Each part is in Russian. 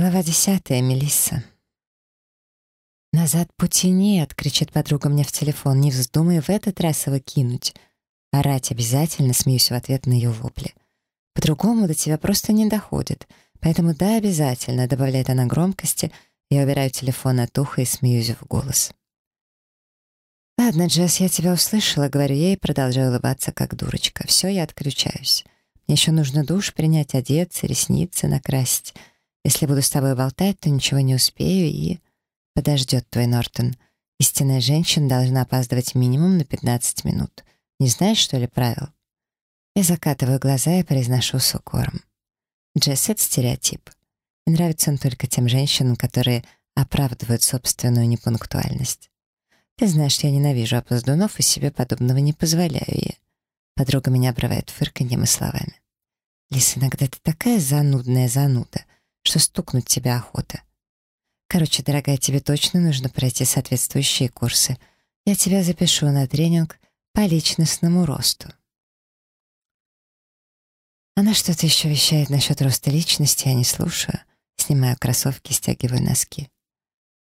Глава десятая, Мелисса. «Назад пути нет!» — кричит подруга мне в телефон. «Не вздумай в этот раз его кинуть!» Орать обязательно, смеюсь в ответ на ее вопли. «По-другому до тебя просто не доходит. Поэтому да, обязательно!» — добавляет она громкости. Я убираю телефон от уха и смеюсь в голос. «Ладно, Джесс, я тебя услышала», — говорю ей продолжаю улыбаться, как дурочка. «Все, я отключаюсь. Мне еще нужно душ принять, одеться, ресницы накрасить». Если буду с тобой болтать, то ничего не успею и... Подождет твой Нортон. Истинная женщина должна опаздывать минимум на 15 минут. Не знаешь, что ли, правил? Я закатываю глаза и произношу с укором. Джесс — это стереотип. И нравится он только тем женщинам, которые оправдывают собственную непунктуальность. Ты знаешь, я ненавижу опоздунов и себе подобного не позволяю ей. Подруга меня обрывает фырканьем и словами. Лис, иногда ты такая занудная зануда — что стукнуть тебя охота. Короче, дорогая, тебе точно нужно пройти соответствующие курсы. Я тебя запишу на тренинг по личностному росту. Она что-то еще вещает насчет роста личности, я не слушаю. Снимаю кроссовки, стягиваю носки.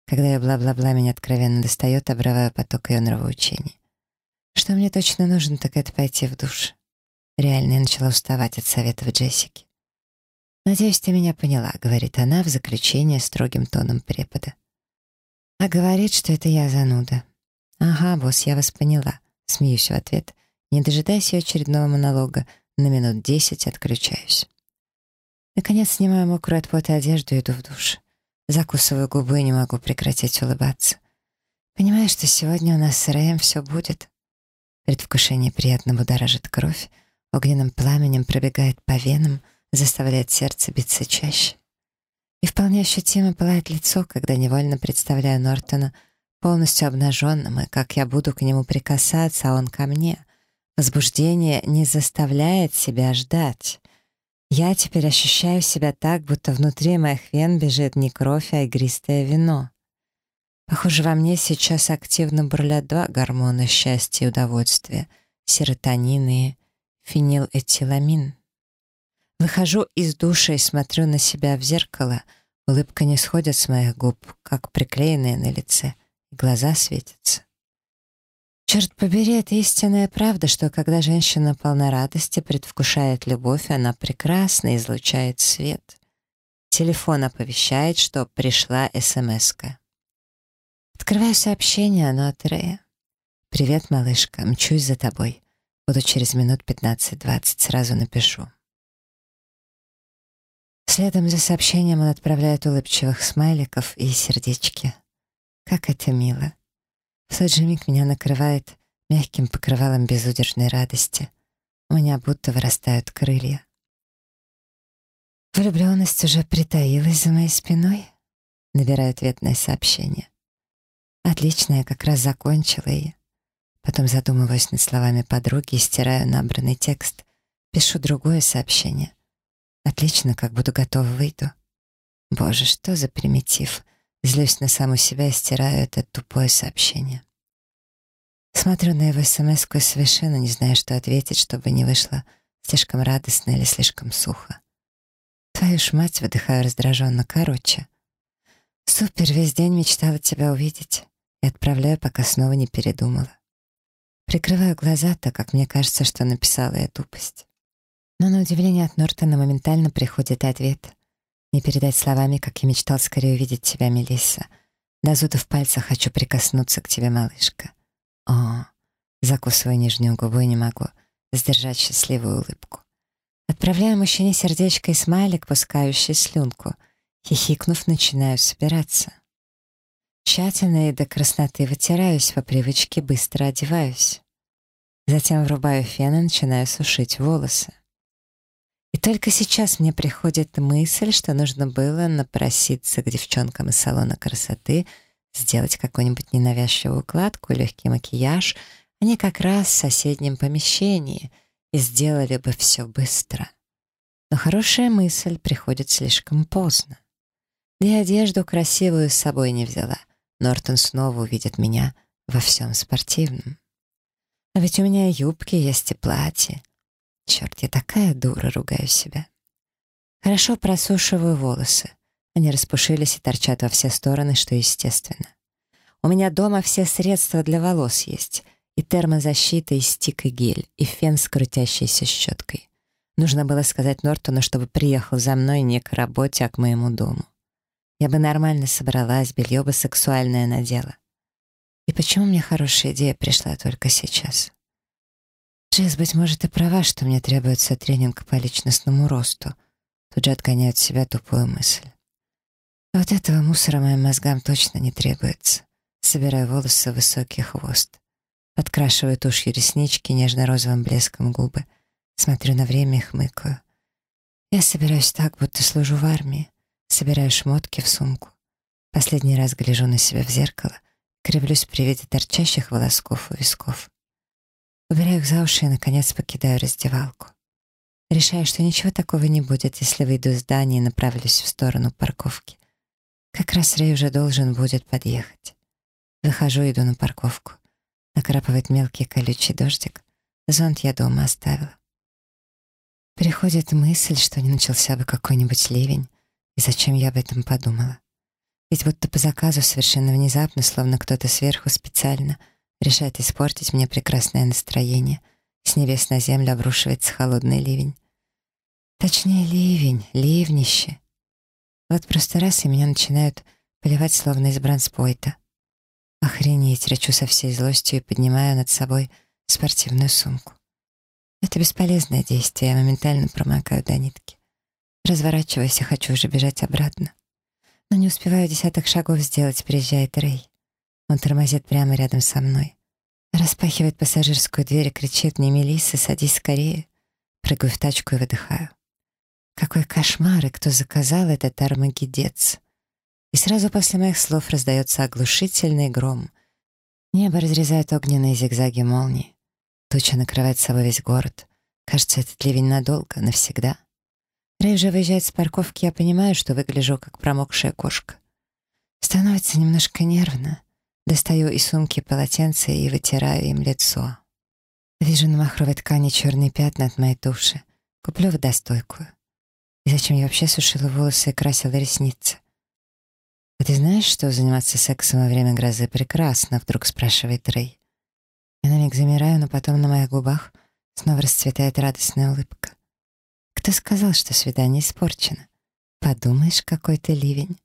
Когда я бла-бла-бла меня откровенно достает, обрываю поток ее нравоучений. Что мне точно нужно, так это пойти в душ. Реально, я начала уставать от советов Джессики. «Надеюсь, ты меня поняла», — говорит она в заключение строгим тоном препода. А говорит, что это я зануда. «Ага, босс, я вас поняла», — смеюсь в ответ. Не дожидаясь ее очередного монолога, на минут десять отключаюсь. Наконец снимаю мокрую от пота одежду и иду в душ. Закусываю губы и не могу прекратить улыбаться. Понимаю, что сегодня у нас с Рэем все будет. Предвкушение приятно будоражит кровь, огненным пламенем пробегает по венам — заставляет сердце биться чаще. И вполне ощутимо пылает лицо, когда невольно представляю Нортона полностью обнаженным, и как я буду к нему прикасаться, а он ко мне. Возбуждение не заставляет себя ждать. Я теперь ощущаю себя так, будто внутри моих вен бежит не кровь, а игристое вино. Похоже, во мне сейчас активно бурлят два гормона счастья и удовольствия — серотонин и фенилэтиламин. Выхожу из душа и смотрю на себя в зеркало. Улыбка не сходит с моих губ, как приклеенная на лице. Глаза светятся. Черт побери, это истинная правда, что когда женщина полна радости, предвкушает любовь, она прекрасно излучает свет. Телефон оповещает, что пришла СМС-ка. Открываю сообщение, оно от Рея. «Привет, малышка, мчусь за тобой. Буду через минут 15-20, сразу напишу». Следом за сообщением он отправляет улыбчивых смайликов и сердечки. Как это мило. В тот же миг меня накрывает мягким покрывалом безудержной радости. У меня будто вырастают крылья. Влюбленность уже притаилась за моей спиной. Набираю ответное сообщение. Отлично, я как раз закончила ее. Потом задумываюсь над словами подруги и стираю набранный текст. Пишу другое сообщение. Отлично, как буду готова, выйду. Боже, что за примитив. Злюсь на саму себя и стираю это тупое сообщение. Смотрю на его смс и совершенно не знаю, что ответить, чтобы не вышло слишком радостно или слишком сухо. Твою ж мать, выдыхаю раздраженно. Короче. Супер, весь день мечтала тебя увидеть. И отправляю, пока снова не передумала. Прикрываю глаза, так как мне кажется, что написала я тупость. Но на удивление от Нортона моментально приходит ответ. Не передать словами, как я мечтал скорее увидеть тебя, Мелисса. До зуда в пальцах хочу прикоснуться к тебе, малышка. О, закусываю нижнюю губу и не могу сдержать счастливую улыбку. Отправляю мужчине сердечко и смайлик, пускающий слюнку. Хихикнув, начинаю собираться. Тщательно и до красноты вытираюсь, по привычке быстро одеваюсь. Затем врубаю фен и начинаю сушить волосы. И только сейчас мне приходит мысль, что нужно было напроситься к девчонкам из салона красоты, сделать какую-нибудь ненавязчивую укладку легкий макияж, они как раз в соседнем помещении, и сделали бы все быстро. Но хорошая мысль приходит слишком поздно. Да и одежду красивую с собой не взяла. Нортон снова увидит меня во всем спортивном. А ведь у меня юбки есть и платье. Черт, я такая дура, ругаю себя. Хорошо просушиваю волосы. Они распушились и торчат во все стороны, что естественно. У меня дома все средства для волос есть. И термозащита, и стик, и гель, и фен с крутящейся щеткой. Нужно было сказать Нортону, чтобы приехал за мной не к работе, а к моему дому. Я бы нормально собралась, белье бы сексуальное надела. И почему мне хорошая идея пришла только сейчас? Джесс, быть может, и права, что мне требуется тренинг по личностному росту. Тут же отгоняют себя тупую мысль. Вот этого мусора моим мозгам точно не требуется. Собираю волосы в высокий хвост. Подкрашиваю тушью реснички нежно-розовым блеском губы. Смотрю на время и хмыкаю. Я собираюсь так, будто служу в армии. Собираю шмотки в сумку. Последний раз гляжу на себя в зеркало, кривлюсь при виде торчащих волосков у висков. Убираю их за уши и, наконец, покидаю раздевалку. Решаю, что ничего такого не будет, если выйду из здания и направлюсь в сторону парковки. Как раз Рэй уже должен будет подъехать. Выхожу, иду на парковку. Накрапывает мелкий колючий дождик. Зонт я дома оставила. Приходит мысль, что не начался бы какой-нибудь ливень, и зачем я об этом подумала. Ведь будто по заказу совершенно внезапно, словно кто-то сверху специально решает испортить мне прекрасное настроение. С небес на землю обрушивается холодный ливень. Точнее, ливень, ливнище. Вот просто раз и меня начинают поливать, словно из бронспойта. Охренеть, речу со всей злостью и поднимаю над собой спортивную сумку. Это бесполезное действие, я моментально промокаю до нитки. Разворачиваюсь и хочу уже бежать обратно. Но не успеваю десяток шагов сделать, приезжает Рэй. Он тормозит прямо рядом со мной. Распахивает пассажирскую дверь и кричит мне «Мелисса, садись скорее!» Прыгаю в тачку и выдыхаю. Какой кошмар, и кто заказал этот армагедец? И сразу после моих слов раздается оглушительный гром. Небо разрезает огненные зигзаги молнии. Туча накрывает собой весь город. Кажется, этот ливень надолго, навсегда. Рэй уже выезжает с парковки, я понимаю, что выгляжу как промокшая кошка. Становится немножко нервно. Достаю из сумки полотенце и вытираю им лицо. Вижу на махровой ткани черные пятна от моей туши. Куплю водостойкую. И зачем я вообще сушила волосы и красила ресницы? «А ты знаешь, что заниматься сексом во время грозы прекрасно?» — вдруг спрашивает Рэй. Я на миг замираю, но потом на моих губах снова расцветает радостная улыбка. Кто сказал, что свидание испорчено? Подумаешь, какой ты ливень.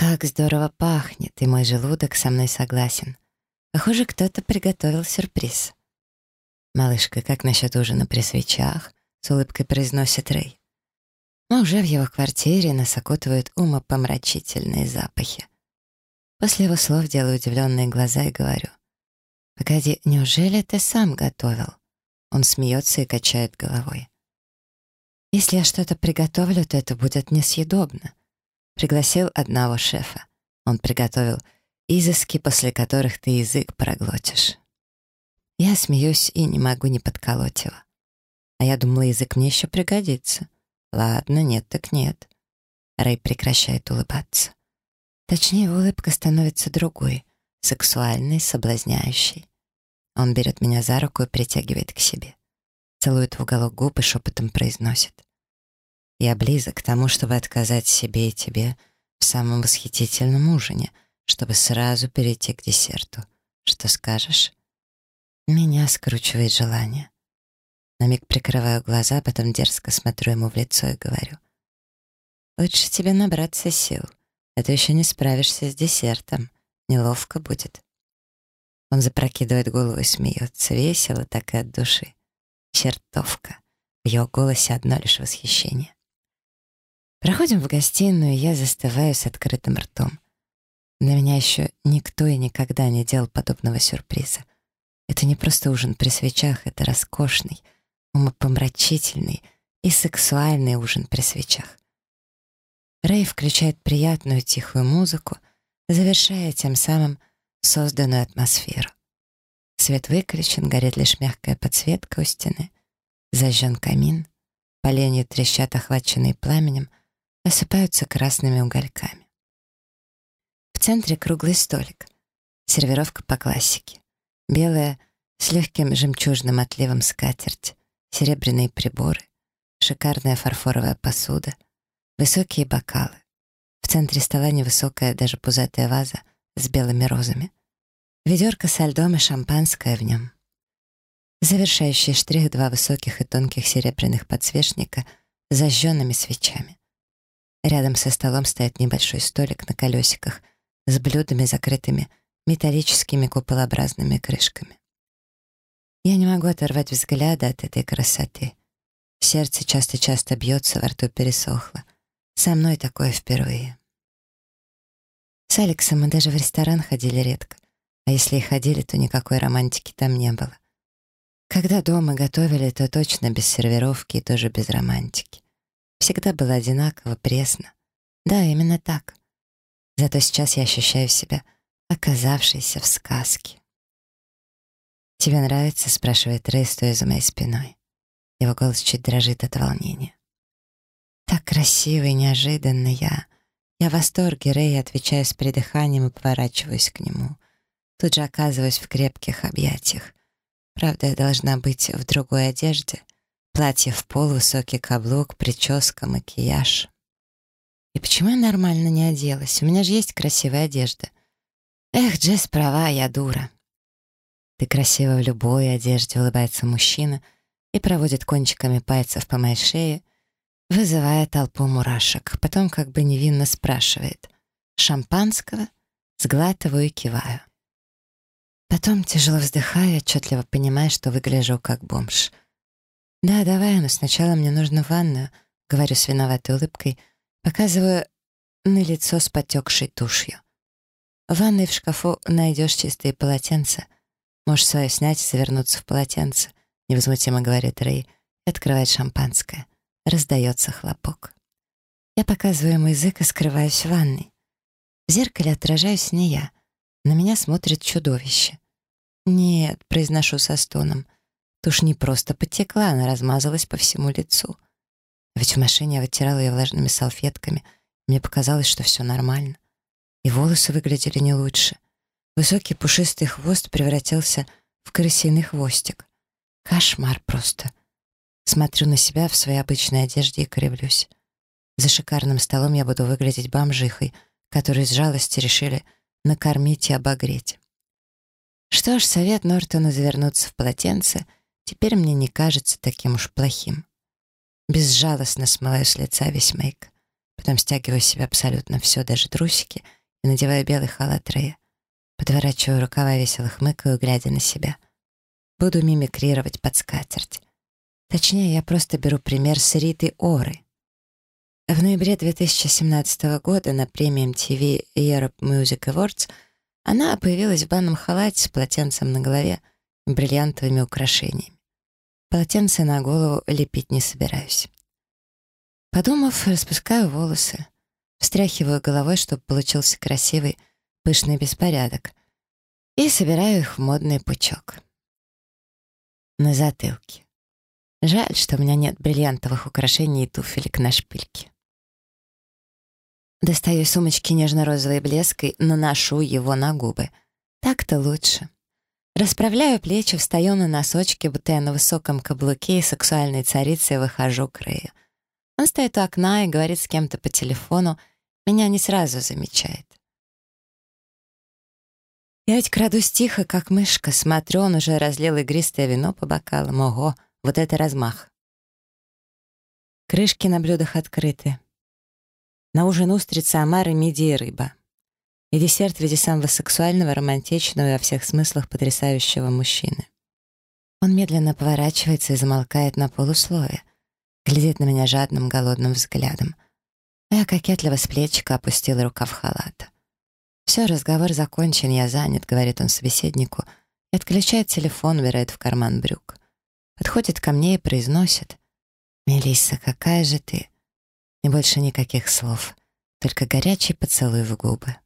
Как здорово пахнет, и мой желудок со мной согласен. Похоже, кто-то приготовил сюрприз. «Малышка, как насчет ужина при свечах?» — с улыбкой произносит Рэй. Мы уже в его квартире нас окутывают умопомрачительные запахи. После его слов делаю удивленные глаза и говорю. «Погоди, неужели ты сам готовил?» Он смеется и качает головой. «Если я что-то приготовлю, то это будет несъедобно». Пригласил одного шефа. Он приготовил изыски, после которых ты язык проглотишь. Я смеюсь и не могу не подколоть его. А я думала, язык мне еще пригодится. Ладно, нет так нет. Рэй прекращает улыбаться. Точнее, улыбка становится другой, сексуальной, соблазняющей. Он берет меня за руку и притягивает к себе. Целует в уголок губ и шепотом произносит. «Я близок к тому, чтобы отказать себе и тебе в самом восхитительном ужине, чтобы сразу перейти к десерту. Что скажешь?» Меня скручивает желание. На миг прикрываю глаза, потом дерзко смотрю ему в лицо и говорю. «Лучше тебе набраться сил, а то еще не справишься с десертом. Неловко будет». Он запрокидывает голову и смеется, весело, так и от души. Чертовка. В его голосе одно лишь восхищение. Проходим в гостиную, и я застываю с открытым ртом. Для меня еще никто и никогда не делал подобного сюрприза. Это не просто ужин при свечах, это роскошный, умопомрачительный и сексуальный ужин при свечах. Рэй включает приятную тихую музыку, завершая тем самым созданную атмосферу. Свет выключен, горит лишь мягкая подсветка у стены, зажжен камин, поленья трещат, охваченные пламенем, осыпаются красными угольками. В центре круглый столик, сервировка по классике, белая с легким жемчужным отливом скатерть, серебряные приборы, шикарная фарфоровая посуда, Высокие бокалы. В центре стола невысокая, даже пузатая ваза с белыми розами. Ведерко со льдом и шампанское в нем. Завершающий штрих — два высоких и тонких серебряных подсвечника с зажженными свечами. Рядом со столом стоит небольшой столик на колесиках с блюдами, закрытыми металлическими куполообразными крышками. Я не могу оторвать взгляда от этой красоты. Сердце часто-часто бьется, во рту пересохло. Со мной такое впервые. С Алексом мы даже в ресторан ходили редко. А если и ходили, то никакой романтики там не было. Когда дома готовили, то точно без сервировки и тоже без романтики. Всегда было одинаково, пресно. Да, именно так. Зато сейчас я ощущаю себя оказавшейся в сказке. «Тебе нравится?» — спрашивает Рэй, стоя за моей спиной. Его голос чуть дрожит от волнения. «Так красиво и неожиданно я. Я в восторге, Рэй, отвечаю с придыханием и поворачиваюсь к нему. Тут же оказываюсь в крепких объятиях. Правда, я должна быть в другой одежде. Платье в пол, высокий каблук, прическа, макияж. И почему я нормально не оделась? У меня же есть красивая одежда. Эх, Джесс права, я дура. Ты красива в любой одежде, улыбается мужчина и проводит кончиками пальцев по моей шее, вызывая толпу мурашек. Потом как бы невинно спрашивает. Шампанского? Сглатываю и киваю. Потом тяжело вздыхаю, отчетливо понимая, что выгляжу как бомж. «Да, давай, но сначала мне нужно в ванную», — говорю с виноватой улыбкой, показываю на лицо с потекшей тушью. В ванной в шкафу найдешь чистые полотенца — Можешь свое снять и завернуться в полотенце, невозмутимо говорит Рэй и открывает шампанское. Раздается хлопок. Я показываю ему язык и скрываюсь в ванной. В зеркале отражаюсь не я. На меня смотрит чудовище. «Нет», — произношу со стоном. Тушь не просто потекла, она размазалась по всему лицу. Ведь в машине я вытирала ее влажными салфетками. Мне показалось, что все нормально. И волосы выглядели не лучше — Высокий пушистый хвост превратился в крысиный хвостик. Кошмар просто. Смотрю на себя в своей обычной одежде и кривлюсь. За шикарным столом я буду выглядеть бомжихой, которую из жалости решили накормить и обогреть. Что ж, совет Нортона завернуться в полотенце теперь мне не кажется таким уж плохим. Безжалостно смываю с лица весь мейк. Потом стягиваю с себя абсолютно все, даже трусики, и надеваю белый халат Рея. Подворачиваю рукава, весело хмыкаю, глядя на себя. Буду мимикрировать под скатерть. Точнее, я просто беру пример с Риты Оры. В ноябре 2017 года на премии MTV Europe Music Awards она появилась в банном халате с полотенцем на голове бриллиантовыми украшениями. Полотенце на голову лепить не собираюсь. Подумав, распускаю волосы, встряхиваю головой, чтобы получился красивый пышный беспорядок, и собираю их в модный пучок. На затылке. Жаль, что у меня нет бриллиантовых украшений и туфелек на шпильке. Достаю из сумочки нежно-розовой блеской, наношу его на губы. Так-то лучше. Расправляю плечи, встаю на носочки, будто я на высоком каблуке и сексуальной царицей выхожу к Рэю. Он стоит у окна и говорит с кем-то по телефону, меня не сразу замечает. Я ведь крадусь тихо, как мышка, смотрю, он уже разлил игристое вино по бокалам. Ого, вот это размах. Крышки на блюдах открыты. На ужин устрицы, омары, мидии и рыба. И десерт в виде самого сексуального, романтичного и во всех смыслах потрясающего мужчины. Он медленно поворачивается и замолкает на полусловие, глядит на меня жадным, голодным взглядом. А я кокетливо с плечика опустила рукав халата. «Все, разговор закончен, я занят», — говорит он собеседнику, и отключает телефон, убирает в карман брюк. Подходит ко мне и произносит. «Мелисса, какая же ты?» И больше никаких слов, только горячий поцелуй в губы.